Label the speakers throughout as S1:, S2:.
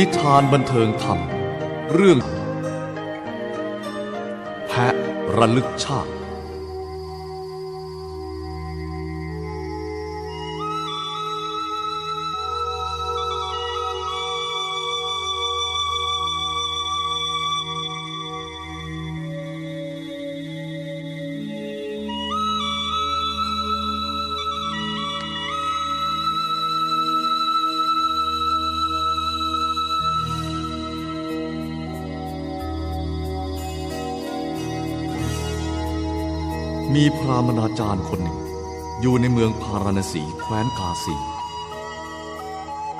S1: นิทานบันเทิงธรรม เรื่อง แพะระลึกชาติ มีพรามณาจารย์คนหนึ่ง อยู่ในเมืองพาราณสีแคว้นกาสี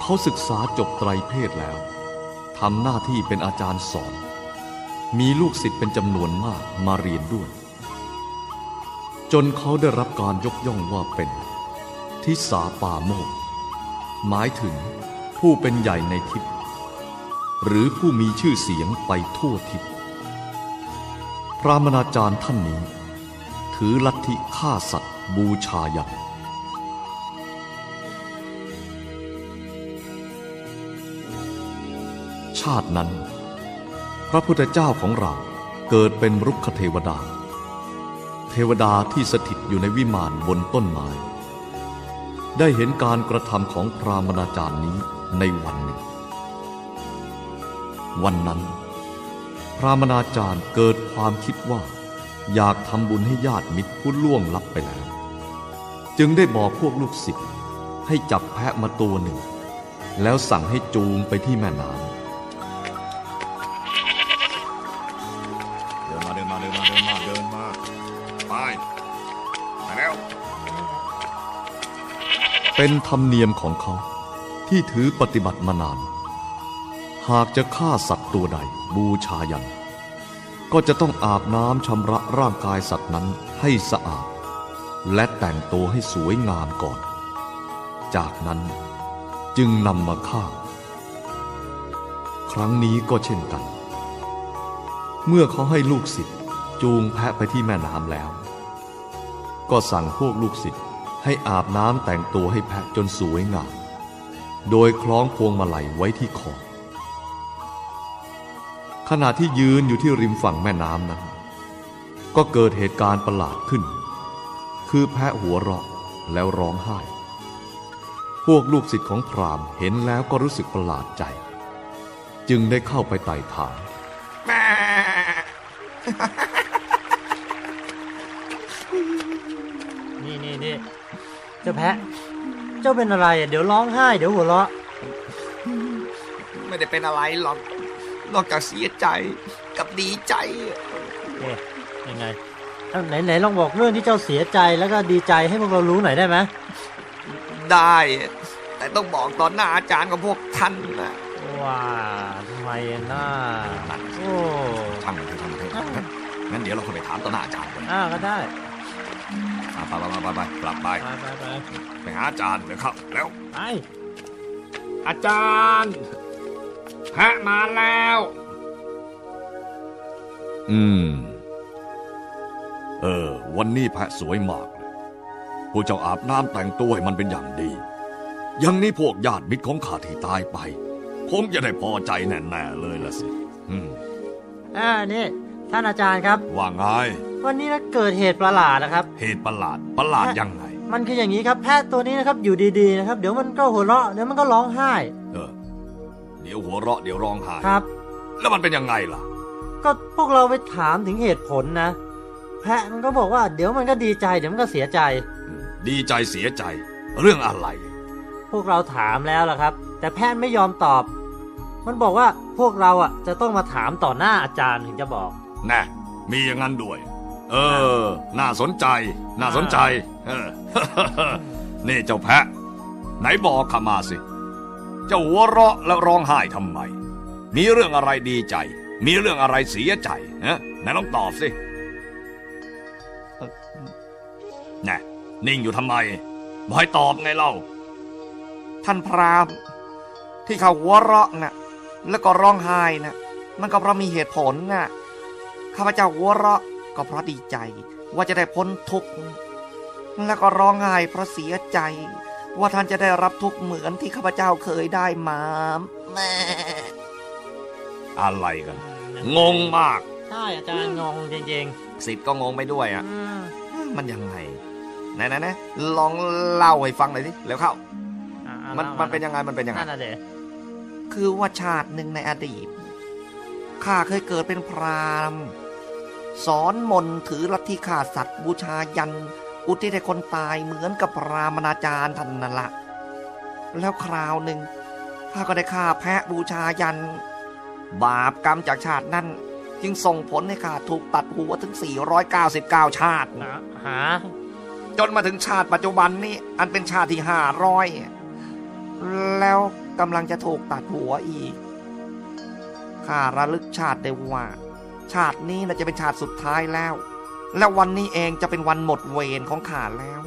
S1: เขาศึกษาจบไตรเพศแล้วทำหน้าที่เป็นอาจารย์สอน มีลูกศิษย์เป็นจำนวนมากมาเรียนด้วย จนเขาได้รับการยกย่องว่าเป็น ทิสาป่าโมก หมายถึงผู้เป็นใหญ่ในทิศหรือผู้มีชื่อเสียงไปทั่วทิศพรามณาจารย์ท่านนี้ ถือลัทธิฆ่าสัตว์บูชายันชาตินั้น พระพุทธเจ้าของเราเกิดเป็นรุกขเทวดา เทวดาที่สถิตอยู่ในวิมานบนต้นไม้ ได้เห็นการกระทำของพรามณาจารย์นี้ในวันหนึ่ง วันนั้น พรามณาจารย์เกิดความคิดว่า อยากทำบุญให้ญาติมิตรผู้ล่วงลับไปแล้ว จึงได้บอกพวกลูกศิษย์ให้จับแพะมาตัวหนึ่ง แล้วสั่งให้จูงไปที่แม่น้
S2: เดินมาเดินมาเดินมาเดินมาเดินมาไปไปแล้วำ
S1: เป็นธรรมเนียมของเขาที่ถือปฏิบัติมานาน หากจะฆ่าสัตว์ตัวใดบูชายัน ก็จะต้องอาบน้ำชำระร่างกายสัตว์นั้นให้สะอาด และแต่งตัวให้สวยงามก่อน จากนั้นจึงนำมาฆ่า ครั้งนี้ก็เช่นกัน เมื่อเขาให้ลูกศิษย์จูงแพะไปที่แม่น้ำแล้ว ก็สั่งพวกลูกศิษย์ให้อาบน้ำแต่งตัวให้แพะจนสวยงาม โดยคล้องพวงมาลัยไว้ที่คอ ขณะที่ยืนอยู่ที่ริมฝั่งแม่น้ำนั้น ก็เกิดเหตุการณ์ประหลาดขึ้น คือแพะหัวเราะแล้วร้องไห้ พวกลูกศิษย์ของพราหมณ์เห็นแล้วก็รู้สึกประหลาดใจ จึงได้เข้าไปไต่ถาม
S3: นี่นี่นี่เจ้าแพะ เจ้าเป็นอะไรอะเดี๋ยวร้องไห้ เดี๋ยวหัวเราะ
S2: ไม่ได้เป็นอะไรหรอก นอกจากเสียใจกับดีใจ
S3: เอ๊ะยังไงเอ้าไหนไหนลองบอกเรื่องที่เจ้าเสียใจแล้วก็ดีใจให้พวกเรารู้หน่อยได้ไหม
S2: ได้ แต่ต้องบอกตอนหน้าอาจารย์กับพวกท่านนะ
S3: ว้าทำไมน่าโอ้
S2: ช่างมันเถอะช่างมันเถอะงั้นงั้นเดี๋ยวเราค่อยไปถามต่อหน้าอาจารย์กัน
S3: อ่าก็ได้
S2: อะไปไปไปไปไปกลับไป
S3: ไปไปไป
S2: ไปหาอาจารย์เดี๋ยวเข้าแล้ว
S3: ไป
S2: อาจารย์ แพะมาแล้ว
S1: อืม เออ วันนี้แพะสวยมากเลยพวกเจ้าอาบน้ำแต่งตัวให้มันเป็นอย่างดีอย่างนี้พวกญาติมิตรของข้าที่ตายไปคงจะได้พอใจแน่ๆเลยละสิ อืม
S3: อ่านี่ท่านอาจารย์ครับ
S1: ว่าไง
S3: วันนี้นะเกิดเหตุประหลาดนะครับ
S1: เหตุประหลาด ประหลาดยังไง
S3: มันคืออย่างนี้ครับ แพะตัวนี้นะครับ อยู่ดีๆนะครับ เดี๋ยวมันก็หัวเราะ เดี๋ยวมันก็ร้องไห้
S1: เออเดี๋ยวหัวเราะเดี๋ยวร้องไห้
S3: ครับ
S1: แล้วมันเป็นยังไงล่ะ
S3: ก็พวกเราไปถามถึงเหตุผลนะ แพะมันก็บอกว่าเดี๋ยวมันก็ดีใจเดี๋ยวมันก็เสียใจ
S1: ดีใจเสียใจ เรื่องอะไร
S3: พวกเราถามแล้วล่ะครับ แต่แพทย์ไม่ยอมตอบ มันบอกว่าพวกเราอะจะต้องมาถามต่อหน้าอาจารย์ถึงจะบอก
S1: แน่มีอย่างนั้นด้วย เออ น่าสนใจ น่าสนใจ เออ นี่เจ้าแพะ ไหนบอกข้ามาสิเจ้าหัวเราะแล้วร้องไห้ทำไม มีเรื่องอะไรดีใจ มีเรื่องอะไรเสียใจฮะไหนลองตอบสิน่
S4: นิ่งอยู่ทำไมบอยตอบไงเล่า
S2: ท่านพราหมณ์ที่เขาหัวเราะน่ะ แล้วก็ร้องไห้น่ะ มันก็เพราะมีเหตุผลน่ะ ข้าพเจ้าหัวเราะก็เพราะดีใจ ว่าจะได้พ้นทุกข์ แล้วก็ร้องไห้เพราะเสียใจ ว่าท่านจะได้รับทุกข์เหมือนที่ข้าพเจ้าเคยได้มาแม่
S4: อะไรกัน งงมาก
S3: ใช่อาจารย์งงจริง
S2: สิทธิ์ก็งงไปด้วย
S3: ๆ
S2: อะ
S3: อืม
S2: มันยังไงไหนไหนไหนลองเล่าให้ฟังหน่อยสิเร็วเข้า
S3: อะอะ
S2: มัน
S3: ล่า
S2: มันเป็นยังไงมันเป็นยังไง
S3: นั่นน่ะเด็
S2: คือว่าชาติหนึ่งในอดีต ข้าเคยเกิดเป็นพราหมณ์ สอนมนต์ถือลัทธิฆ่าสัตว์บูชายัน อุทิศให้คนตายเหมือนกับพรามณาจารย์ท่านนั่นละ แล้วคราวหนึ่งข้าก็ได้ฆ่าแพะบูชายัน บาปกรรมจากชาตินั้น จึงส่งผลให้ข้าถูกตัดหัวถึง 499 ชาติ
S3: อะหา
S2: จนมาถึงชาติปัจจุบันนี้อันเป็นชาติที่ห้าร้อยแล้วกำลังจะถูกตัดหัวอีกข้าระลึกชาติได้ว่า ชาตินี้น่าจะเป็นชาติสุดท้ายแล้ว และวันนี้เองจะเป็นวันหมดเวรของข้าแล้ว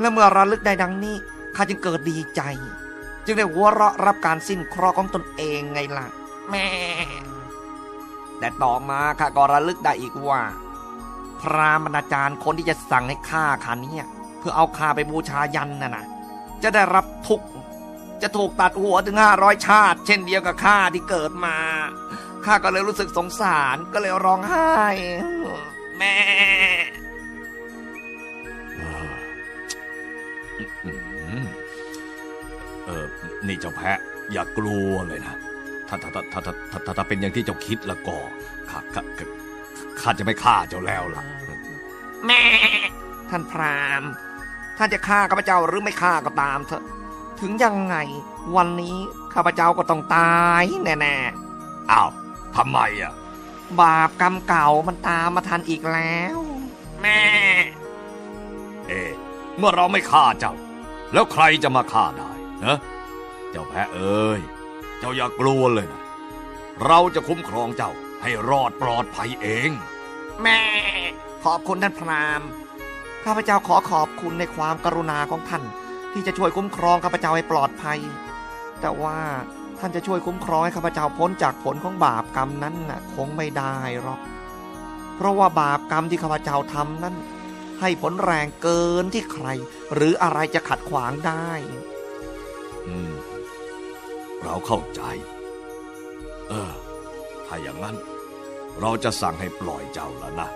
S2: และเมื่อระลึกได้ดังนี้ข้าจึงเกิดดีใจ จึงได้หัวเราะรับการสิ้นเคราะห์ของตนเองไงล่ะ แม่ แต่ต่อมาข้าก็ระลึกได้อีกว่า พรามณาจารย์คนที่จะสั่งให้ฆ่าข้าเนี่ยเพื่อเอาข้าไปบูชายันน่ะนะจะได้รับทุกจะถูกตัดหัวถึงห้าร้อยชาติ เช่นเดียวกับข้าที่เกิดมาข้าก็เลยรู้สึกสงสารก็เลยร้องไห้ แม่
S4: เออนี่เจ้าแพะ อย่ากลัวเลยนะ ถ้าถ้าถ้าถ้าถ้าถ้าเป็นอย่างที่เจ้าคิดแล้วก็ข้าข้าข้าจะไม่ฆ่าเจ้าแล้วล่ะ
S2: แม่ ท่านพรามท่านจะฆ่าข้าพเจ้าหรือไม่ฆ่าก็ตามเถอะ ถึงยังไง วันนี้ข้าพเจ้าก็ต้องตายแน่ๆ
S4: อ้าวทำไมอะ
S2: บาปกรรมเก่ามันตามมาทันอีกแล้ว แม่
S4: เอ๊ะเมื่อเราไม่ฆ่าเจ้า แล้วใครจะมาฆ่าได้นะเจ้าแพะเอ้ย เจ้าอย่ากลัวเลยนะ เราจะคุ้มครองเจ้าให้รอดปลอดภัยเอง
S2: แม่ ขอบคุณท่านพราหมณ์ข้าพเจ้าขอขอบคุณในความกรุณาของท่าน ที่จะช่วยคุ้มครองข้าพเจ้าให้ปลอดภัย แต่ว่า ท่านจะช่วยคุ้มครองให้ข้าพเจ้าพ้นจากผลของบาปกรรมนั้นน่ะคงไม่ได้หรอก เพราะว่าบาปกรรมที่ข้าพเจ้าทำนั้น ให้ผลแรงเกินที่ใคร หรืออะไรจะขัดขวางได้
S4: อืม เราเข้าใจ เออ ถ้าอย่างนั้น เราจะสั่งให้ปล่อยเจ้าแล้วนะ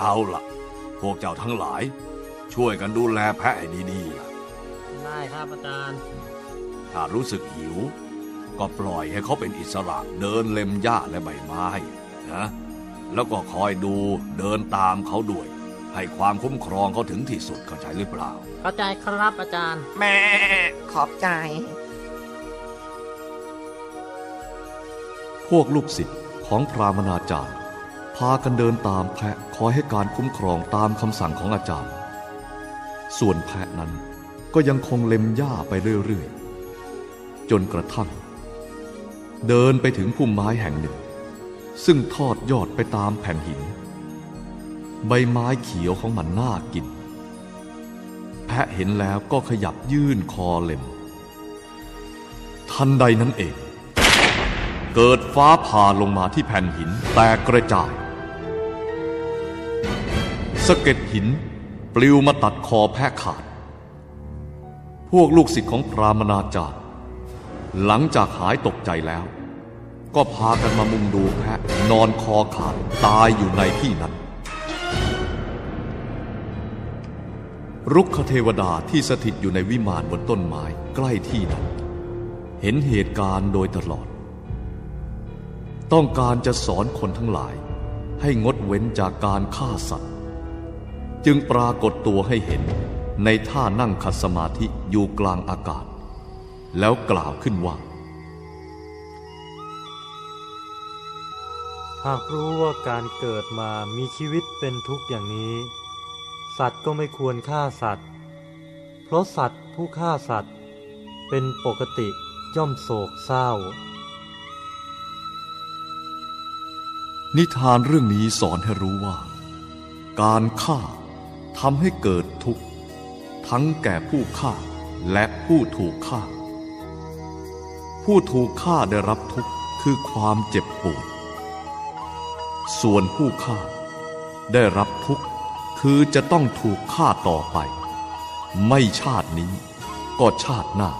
S4: เอาล่ะพวกเจ้าทั้งหลาย ช่วยกันดูแลแพะให้ดีๆล่ะ
S3: ได้ครับอาจารย์
S4: ถ้ารู้สึกหิว ก็ปล่อยให้เขาเป็นอิสระเดินเล็มหญ้าและใบไม้นะแล้วก็คอยดูเดินตามเขาด้วย ให้ความคุ้มครองเขาถึงที่สุดเข้าใจหรือเปล่า
S3: เข้าใจครับอาจารย์
S2: แม่ขอบใจ
S1: พวกลูกศิษย์ของพรามณาจารย์ พากันเดินตามแพะคอยให้การคุ้มครองตามคำสั่งของอาจารย์ ส่วนแพะนั้นก็ยังคงเล็มหญ้าไปเรื่อยๆ จนกระทั่ง เดินไปถึงพุ่มไม้แห่งหนึ่ง ซึ่งทอดยอดไปตามแผ่นหิน ใบไม้เขียวของมันน่ากิน แพะเห็นแล้วก็ขยับยื่นคอเล็ม ทันใดนั้นเอง เกิดฟ้าผ่าลงมาที่แผ่นหินแตกกระจายสะเก็ดหินปลิวมาตัดคอแพะขาด พวกลูกศิษย์ของพรามณาจารย์ หลังจากหายตกใจแล้ว ก็พากันมามุงดูแพะนอนคอขาดตายอยู่ในที่นั้น รุกขเทวดาที่สถิตอยู่ในวิมานบนต้นไม้ใกล้ที่นั้น เห็นเหตุการณ์โดยตลอด ต้องการจะสอนคนทั้งหลาย ให้งดเว้นจากการฆ่าสัตว์ จึงปรากฏตัวให้เห็นในท่านั่งขัดสมาธิอยู่กลางอากาศ แล้วกล่าวขึ้นว่า
S5: หากรู้ว่าการเกิดมามีชีวิตเป็นทุกข์อย่างนี้ สัตว์ก็ไม่ควรฆ่าสัตว์ เพราะสัตว์ผู้ฆ่าสัตว์ เป็นปกติย่อมโศกเศร้า
S1: นิทานเรื่องนี้สอนให้รู้ว่า การฆ่าททำให้เกิดทุกข์ ทั้งแก่ผู้ฆ่าและผู้ถูกฆ่า ผู้ถูกฆ่าได้รับทุกข์คือความเจ็บปวด ส่วนผู้ฆ่าได้รับทุกข์คือจะต้องถูกฆ่าต่อไป ไม่ชาตินี้ก็ชาติหน้า